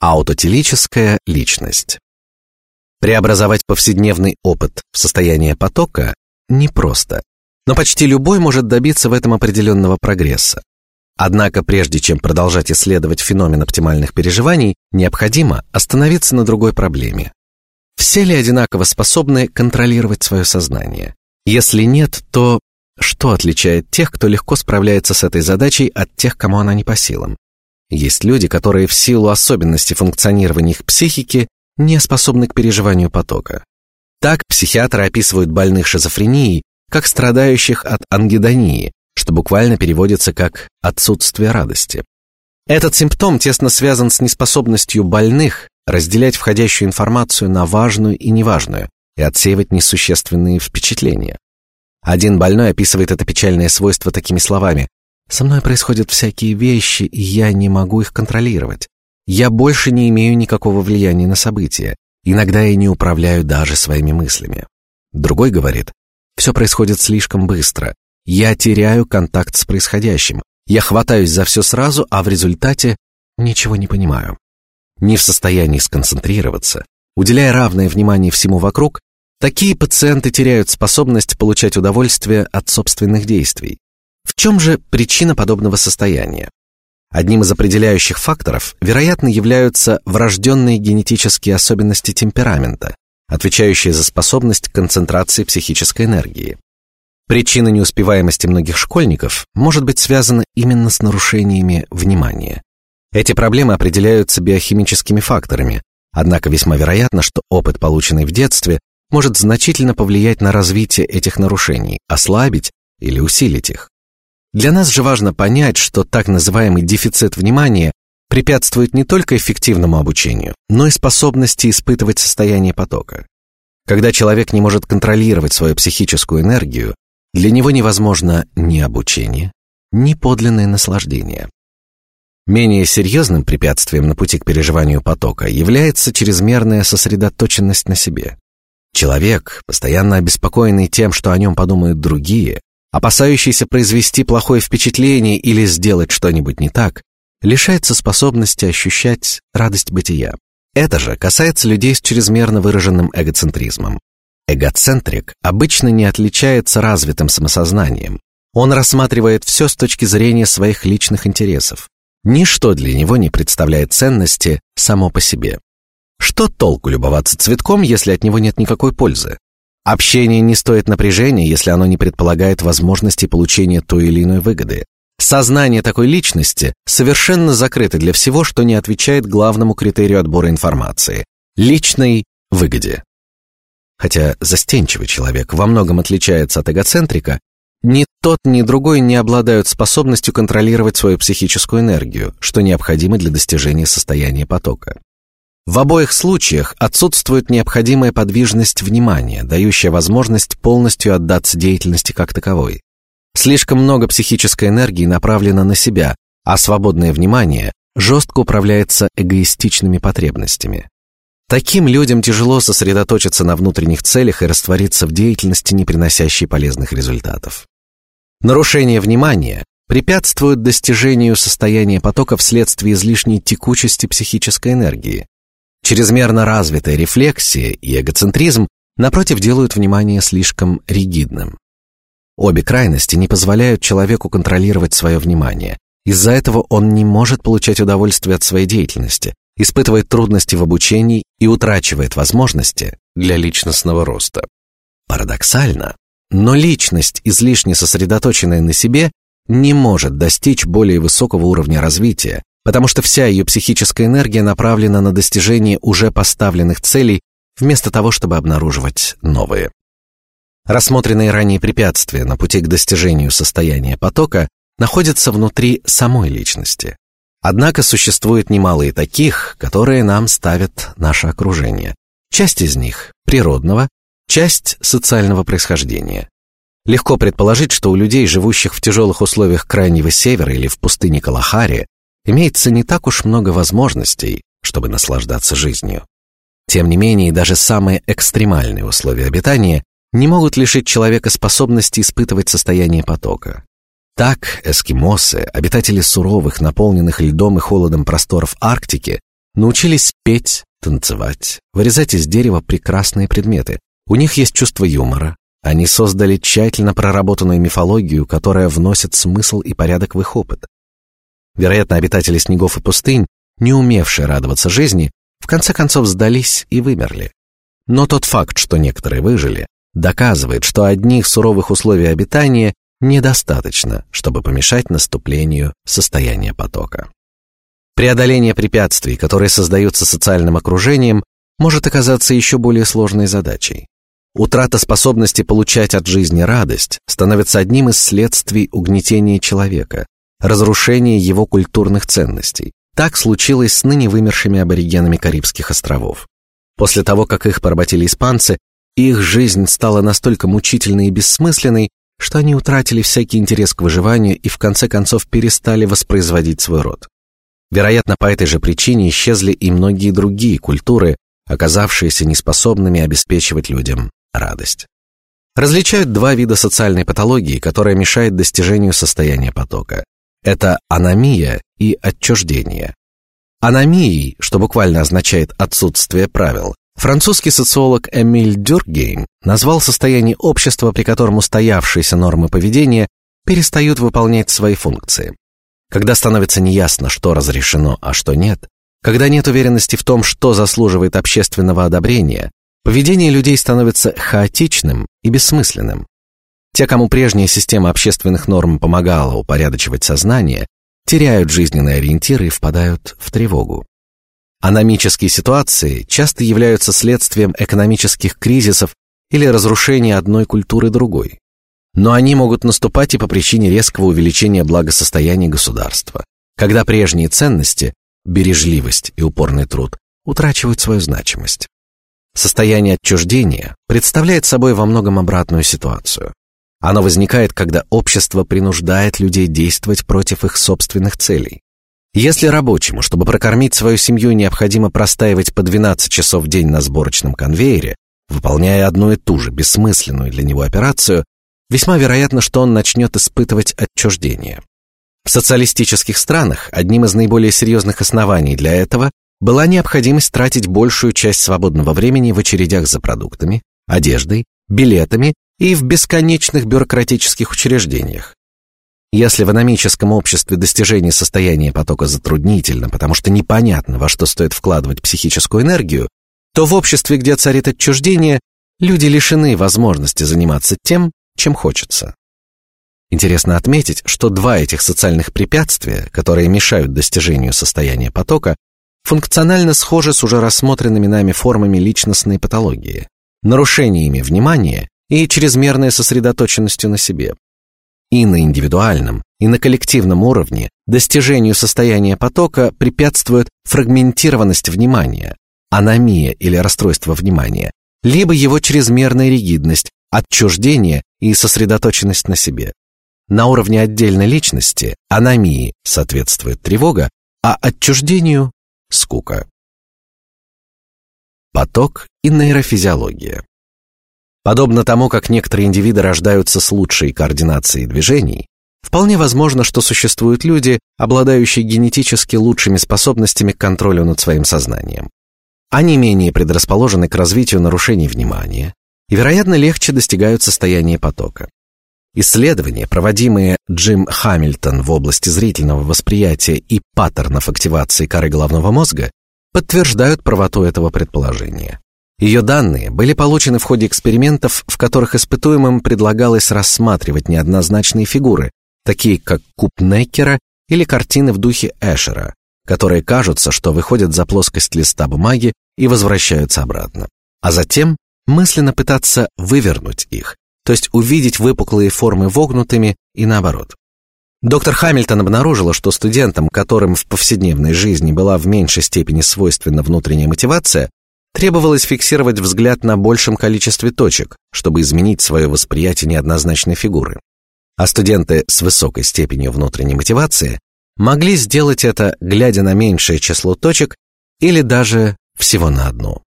Аутотелическая личность. Преобразовать повседневный опыт в состояние потока непросто, но почти любой может добиться в этом определенного прогресса. Однако, прежде чем продолжать исследовать феномен оптимальных переживаний, необходимо остановиться на другой проблеме. Все ли одинаково способны контролировать свое сознание? Если нет, то что отличает тех, кто легко справляется с этой задачей, от тех, кому она не по силам? Есть люди, которые в силу особенностей функционирования их психики не способны к переживанию потока. Так психиатры описывают больных шизофренией как страдающих от ангидонии, что буквально переводится как отсутствие радости. Этот симптом тесно связан с неспособностью больных разделять входящую информацию на важную и неважную и отсеивать несущественные впечатления. Один больной описывает это печальное свойство такими словами: со мной происходят всякие вещи, и я не могу их контролировать. Я больше не имею никакого влияния на события. Иногда я не управляю даже своими мыслями. Другой говорит: все происходит слишком быстро. Я теряю контакт с происходящим. Я хватаюсь за все сразу, а в результате ничего не понимаю. Не в состоянии сконцентрироваться, уделяя равное внимание всему вокруг, такие пациенты теряют способность получать удовольствие от собственных действий. В чем же причина подобного состояния? Одним из определяющих факторов, вероятно, являются врожденные генетические особенности темперамента, отвечающие за способность к концентрации психической энергии. Причина неуспеваемости многих школьников может быть связана именно с нарушениями внимания. Эти проблемы определяются биохимическими факторами, однако весьма вероятно, что опыт, полученный в детстве, может значительно повлиять на развитие этих нарушений, ослабить или усилить их. Для нас же важно понять, что так называемый дефицит внимания препятствует не только эффективному обучению, но и способности испытывать состояние потока. Когда человек не может контролировать свою психическую энергию, для него невозможно ни обучение, ни подлинное наслаждение. Менее серьезным препятствием на пути к переживанию потока является чрезмерная сосредоточенность на себе. Человек, постоянно обеспокоенный тем, что о нем подумают другие, опасающийся произвести плохое впечатление или сделать что-нибудь не так, лишается способности ощущать радость бытия. Это же касается людей с чрезмерно выраженным эгоцентризмом. Эгоцентрик обычно не отличается развитым самосознанием. Он рассматривает все с точки зрения своих личных интересов. Ничто для него не представляет ценности само по себе. Что толку любоваться цветком, если от него нет никакой пользы? Общение не стоит напряжения, если оно не предполагает возможности получения той или иной выгоды. Сознание такой личности совершенно закрыто для всего, что не отвечает главному критерию отбора информации личной выгоде. Хотя застенчивый человек во многом отличается от эгоцентрика, ни тот, ни другой не обладают способностью контролировать свою психическую энергию, что необходимо для достижения состояния потока. В обоих случаях отсутствует необходимая подвижность внимания, дающая возможность полностью отдаться деятельности как таковой. Слишком много психической энергии направлено на себя, а свободное внимание жестко управляется эгоистичными потребностями. Таким людям тяжело сосредоточиться на внутренних целях и раствориться в деятельности, не приносящей полезных результатов. Нарушение внимания препятствует достижению состояния потока вследствие излишней текучести психической энергии, Чрезмерно развитая рефлексия и эгоцентризм, напротив, делают внимание слишком ригидным. Обе крайности не позволяют человеку контролировать свое внимание. Из-за этого он не может получать удовольствие от своей деятельности, испытывает трудности в обучении и утрачивает возможности для личностного роста. Парадоксально, но личность, излишне сосредоточенная на себе, не может достичь более высокого уровня развития, потому что вся ее психическая энергия направлена на достижение уже поставленных целей, вместо того, чтобы обнаруживать новые. Рассмотренные ранее препятствия на пути к достижению состояния потока находятся внутри самой личности. Однако существует немало и таких, которые нам ставят наше окружение. Часть из них природного, часть социального происхождения. Легко предположить, что у людей, живущих в тяжелых условиях крайнего севера или в пустыне Калахари, имеется не так уж много возможностей, чтобы наслаждаться жизнью. Тем не менее, даже самые экстремальные условия обитания не могут лишить человека способности испытывать состояние потока. Так эскимосы, обитатели суровых, наполненных льдом и холодом просторов Арктики, научились петь, танцевать, вырезать из дерева прекрасные предметы. У них есть чувство юмора. Они создали тщательно проработанную мифологию, которая вносит смысл и порядок в их опыт. Вероятно, обитатели снегов и пустынь, не умевшие радоваться жизни, в конце концов сдались и вымерли. Но тот факт, что некоторые выжили, доказывает, что одних суровых условий обитания недостаточно, чтобы помешать наступлению состояния потока. Преодоление препятствий, которые создаются социальным окружением, может оказаться еще более сложной задачей. Утрата способности получать от жизни радость становится одним из следствий угнетения человека, разрушения его культурных ценностей. Так случилось с ныне вымершими аборигенами Карибских островов. После того, как их поработили испанцы, их жизнь стала настолько мучительной и бессмысленной, что они утратили всякий интерес к выживанию и в конце концов перестали воспроизводить свой род. Вероятно, по этой же причине исчезли и многие другие культуры, оказавшиеся неспособными обеспечивать людям радость. Различают два вида социальной патологии, которая мешает достижению состояния потока. Это аномия и отчуждение. Аномией, что буквально означает отсутствие правил, французский социолог Эмиль Дюркгейм назвал состояние общества, при котором устоявшиеся нормы поведения перестают выполнять свои функции. Когда становится неясно, что разрешено, а что нет, когда нет уверенности в том, что заслуживает общественного одобрения, поведение людей становится хаотичным и бессмысленным. Те, кому прежняя система общественных норм помогала упорядочивать сознание, теряют жизненные ориентиры и впадают в тревогу. Аномические ситуации часто являются следствием экономических кризисов или разрушения одной культуры другой. Но они могут наступать и по причине резкого увеличения благосостояния государства, когда прежние ценности бережливость и упорный труд утрачивают свою значимость. Состояние отчуждения представляет собой во многом обратную ситуацию. Оно возникает, когда общество принуждает людей действовать против их собственных целей. Если рабочему, чтобы прокормить свою семью, необходимо простаивать по 12 часов в день на сборочном конвейере, выполняя одну и ту же бессмысленную для него операцию, весьма вероятно, что он начнет испытывать отчуждение. В социалистических странах одним из наиболее серьезных оснований для этого была необходимость тратить большую часть свободного времени в очередях за продуктами, одеждой, билетами и в бесконечных бюрократических учреждениях. Если в аномическом обществе достижение состояния потока затруднительно, потому что непонятно, во что стоит вкладывать психическую энергию, то в обществе, где царит отчуждение, люди лишены возможности заниматься тем, чем хочется. Интересно отметить, что два этих социальных препятствия, которые мешают достижению состояния потока, функционально схожи с уже рассмотренными нами формами личностной патологии, нарушениями внимания и чрезмерной сосредоточенностью на себе. И на индивидуальном, и на коллективном уровне достижению состояния потока препятствует фрагментированность внимания, аномия или расстройство внимания, либо его чрезмерная ригидность, отчуждение и сосредоточенность на себе. На уровне отдельной личности аномии соответствует тревога, а отчуждению – скука. Поток и нейрофизиология. Подобно тому, как некоторые индивиды рождаются с лучшей координацией движений, вполне возможно, что существуют люди, обладающие генетически лучшими способностями к контролю над своим сознанием. Они менее предрасположены к развитию нарушений внимания и, вероятно, легче достигают состояния потока. Исследования, проводимые Джим Хамильтон в области зрительного восприятия и паттернов активации коры головного мозга, подтверждают правоту этого предположения. Ее данные были получены в ходе экспериментов, в которых испытуемым предлагалось рассматривать неоднозначные фигуры, такие как куб Неккера или картины в духе Эшера, которые кажутся, что выходят за плоскость листа бумаги и возвращаются обратно, а затем мысленно пытаться вывернуть их, то есть увидеть выпуклые формы вогнутыми и наоборот. Доктор Хамильтон обнаружила, что студентам, которым в повседневной жизни была в меньшей степени свойственна внутренняя мотивация, требовалось фиксировать взгляд на большем количестве точек, чтобы изменить свое восприятие неоднозначной фигуры. А студенты с высокой степенью внутренней мотивации могли сделать это, глядя на меньшее число точек или даже всего на одну.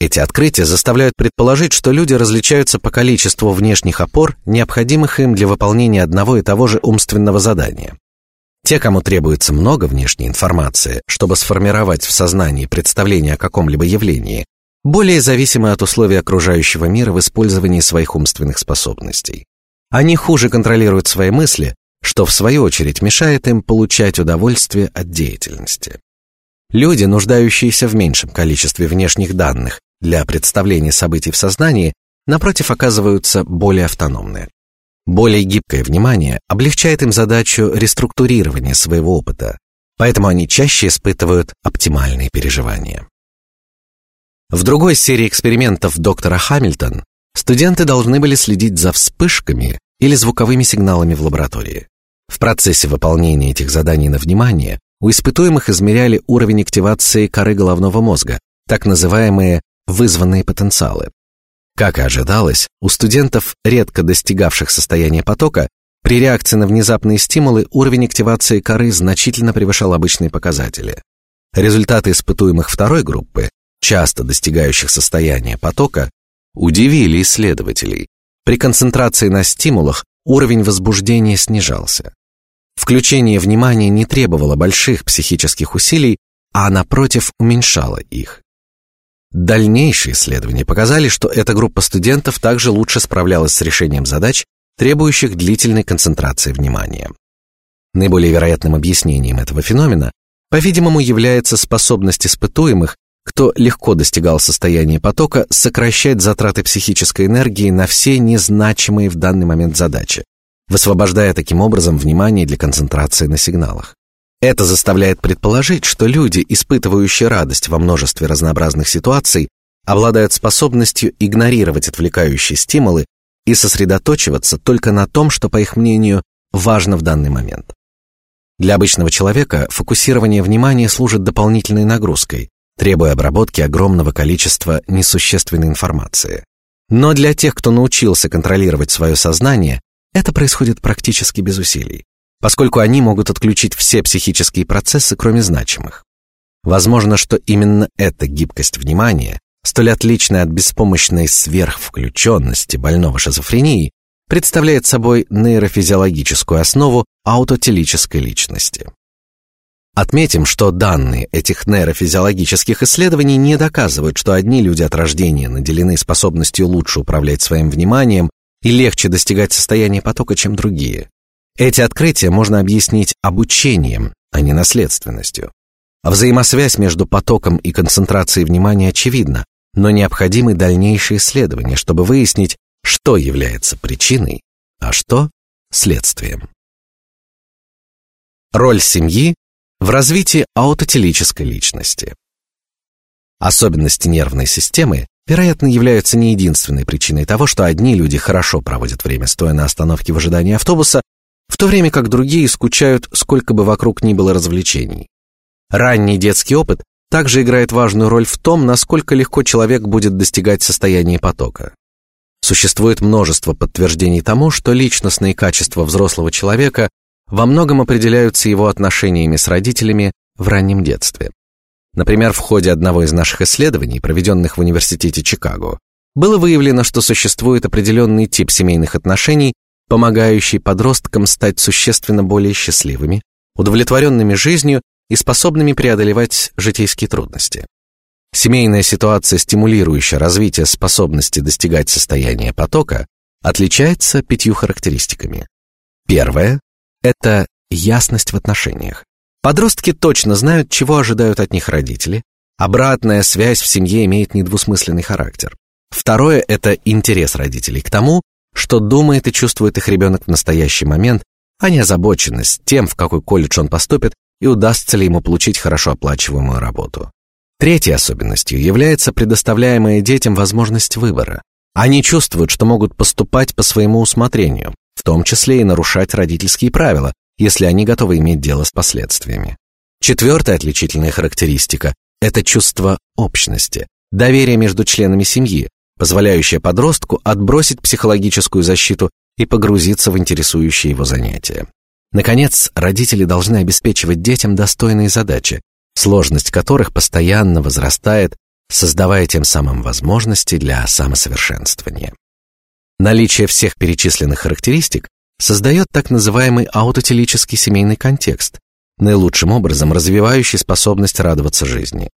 Эти открытия заставляют предположить, что люди различаются по количеству внешних опор, необходимых им для выполнения одного и того же умственного задания. Те, кому требуется много внешней информации, чтобы сформировать в сознании представление о каком-либо явлении, более зависимы от условий окружающего мира в использовании своих умственных способностей. Они хуже контролируют свои мысли, что в свою очередь мешает им получать удовольствие от деятельности. Люди, нуждающиеся в меньшем количестве внешних данных для представления событий в сознании, напротив, оказываются более автономны. Более гибкое внимание облегчает им задачу реструктурирования своего опыта, поэтому они чаще испытывают оптимальные переживания. В другой серии экспериментов доктора Хамильтон студенты должны были следить за вспышками или звуковыми сигналами в лаборатории. В процессе выполнения этих заданий на внимание у испытуемых измеряли уровень активации коры головного мозга, так называемые вызванные потенциалы. Как и ожидалось, у студентов, редко достигавших состояния потока, при реакции на внезапные стимулы уровень активации коры значительно превышал обычные показатели. Результаты испытуемых второй группы, часто достигающих состояния потока, удивили исследователей. При концентрации на стимулах уровень возбуждения снижался. Включение внимания не требовало больших психических усилий, а напротив уменьшало их. Дальнейшие исследования показали, что эта группа студентов также лучше справлялась с решением задач, требующих длительной концентрации внимания. Наиболее вероятным объяснением этого феномена, по-видимому, является способность испытуемых, кто легко достигал состояния потока, сокращать затраты психической энергии на все незначимые в данный момент задачи, высвобождая таким образом внимание для концентрации на сигналах. Это заставляет предположить, что люди, испытывающие радость во множестве разнообразных ситуаций, обладают способностью игнорировать отвлекающие стимулы и сосредоточиваться только на том, что, по их мнению, важно в данный момент. Для обычного человека фокусирование внимания служит дополнительной нагрузкой, требуя обработки огромного количества несущественной информации. Но для тех, кто научился контролировать свое сознание, это происходит практически без усилий поскольку они могут отключить все психические процессы, кроме значимых. Возможно, что именно эта гибкость внимания, столь отличная от беспомощной сверхвключенности больного шизофренией, представляет собой нейрофизиологическую основу аутотелической личности. Отметим, что данные этих нейрофизиологических исследований не доказывают, что одни люди от рождения наделены способностью лучше управлять своим вниманием и легче достигать состояния потока, чем другие. Эти открытия можно объяснить обучением, а не наследственностью. Взаимосвязь между потоком и концентрацией внимания очевидна, но необходимы дальнейшие исследования, чтобы выяснить, что является причиной, а что следствием. Роль семьи в развитии аутотелической личности. Особенности нервной системы, вероятно, являются не единственной причиной того, что одни люди хорошо проводят время стоя на остановке в ожидании автобуса, в то время как другие скучают, сколько бы вокруг ни было развлечений. Ранний детский опыт также играет важную роль в том, насколько легко человек будет достигать состояния потока. Существует множество подтверждений тому, что личностные качества взрослого человека во многом определяются его отношениями с родителями в раннем детстве. Например, в ходе одного из наших исследований, проведенных в университете Чикаго, было выявлено, что существует определенный тип семейных отношений, помогающий подросткам стать существенно более счастливыми, удовлетворенными жизнью и способными преодолевать житейские трудности. Семейная ситуация, стимулирующая развитие способности достигать состояния потока, отличается пятью характеристиками. Первое – это ясность в отношениях. Подростки точно знают, чего ожидают от них родители. Обратная связь в семье имеет недвусмысленный характер. Второе – это интерес родителей к тому, что думает и чувствует их ребенок в настоящий момент, а не озабоченность тем, в какой колледж он поступит и удастся ли ему получить хорошо оплачиваемую работу. Третьей особенностью является предоставляемая детям возможность выбора. Они чувствуют, что могут поступать по своему усмотрению, в том числе и нарушать родительские правила, если они готовы иметь дело с последствиями. Четвертая отличительная характеристика – это чувство общности, доверие между членами семьи, позволяющая подростку отбросить психологическую защиту и погрузиться в интересующие его занятия. Наконец, родители должны обеспечивать детям достойные задачи, сложность которых постоянно возрастает, создавая тем самым возможности для самосовершенствования. Наличие всех перечисленных характеристик создает так называемый аутотелический семейный контекст, наилучшим образом развивающий способность радоваться жизни.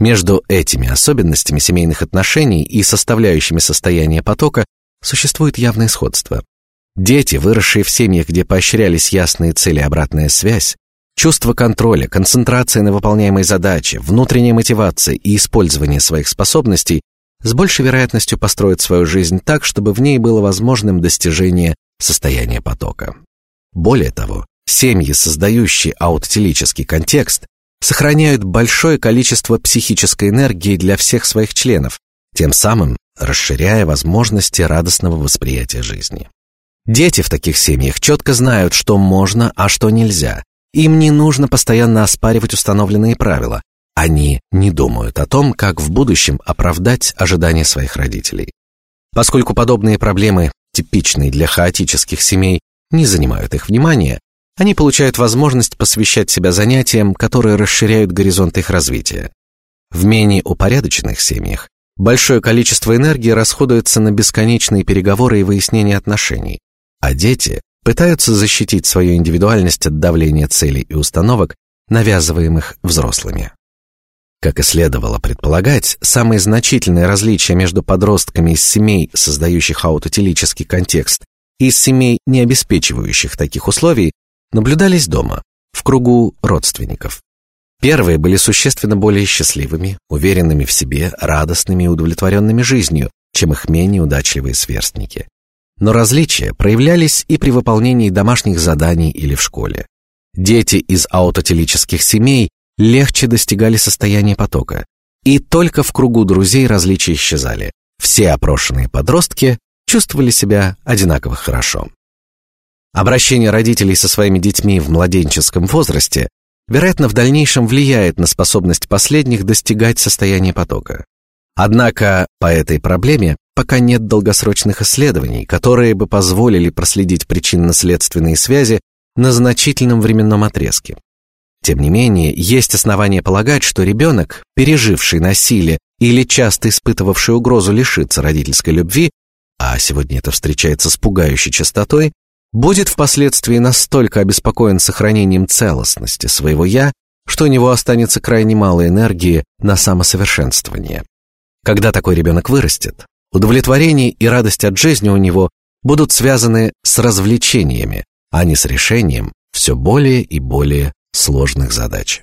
Между этими особенностями семейных отношений и составляющими состояния потока существует явное сходство. Дети, выросшие в семьях, где поощрялись ясные цели обратная связь, чувство контроля, концентрация на выполняемой задаче, внутренняя мотивация и использование своих способностей, с большей вероятностью построят свою жизнь так, чтобы в ней было возможным достижение состояния потока. Более того, семьи, создающие аутотелический контекст, сохраняют большое количество психической энергии для всех своих членов, тем самым расширяя возможности радостного восприятия жизни. Дети в таких семьях четко знают, что можно, а что нельзя. Им не нужно постоянно оспаривать установленные правила. Они не думают о том, как в будущем оправдать ожидания своих родителей. Поскольку подобные проблемы, типичные для хаотических семей, не занимают их внимания, они получают возможность посвящать себя занятиям, которые расширяют горизонт их развития. В менее упорядоченных семьях большое количество энергии расходуется на бесконечные переговоры и выяснение отношений, а дети пытаются защитить свою индивидуальность от давления целей и установок, навязываемых взрослыми. Как и следовало предполагать, самые значительные различия между подростками из семей, создающих аутотелический контекст, и из семей, не обеспечивающих таких условий, наблюдались дома, в кругу родственников. Первые были существенно более счастливыми, уверенными в себе, радостными и удовлетворенными жизнью, чем их менее удачливые сверстники. Но различия проявлялись и при выполнении домашних заданий или в школе. Дети из аутотелических семей легче достигали состояния потока, и только в кругу друзей различия исчезали. Все опрошенные подростки чувствовали себя одинаково хорошо. Обращение родителей со своими детьми в младенческом возрасте, вероятно, в дальнейшем влияет на способность последних достигать состояния потока. Однако по этой проблеме пока нет долгосрочных исследований, которые бы позволили проследить причинно-следственные связи на значительном временном отрезке. Тем не менее, есть основания полагать, что ребенок, переживший насилие или часто испытывавший угрозу лишиться родительской любви, а сегодня это встречается с пугающей частотой, будет впоследствии настолько обеспокоен сохранением целостности своего я, что у него останется крайне мало энергии на самосовершенствование. Когда такой ребенок вырастет, удовлетворение и радость от жизни у него будут связаны с развлечениями, а не с решением все более и более сложных задач.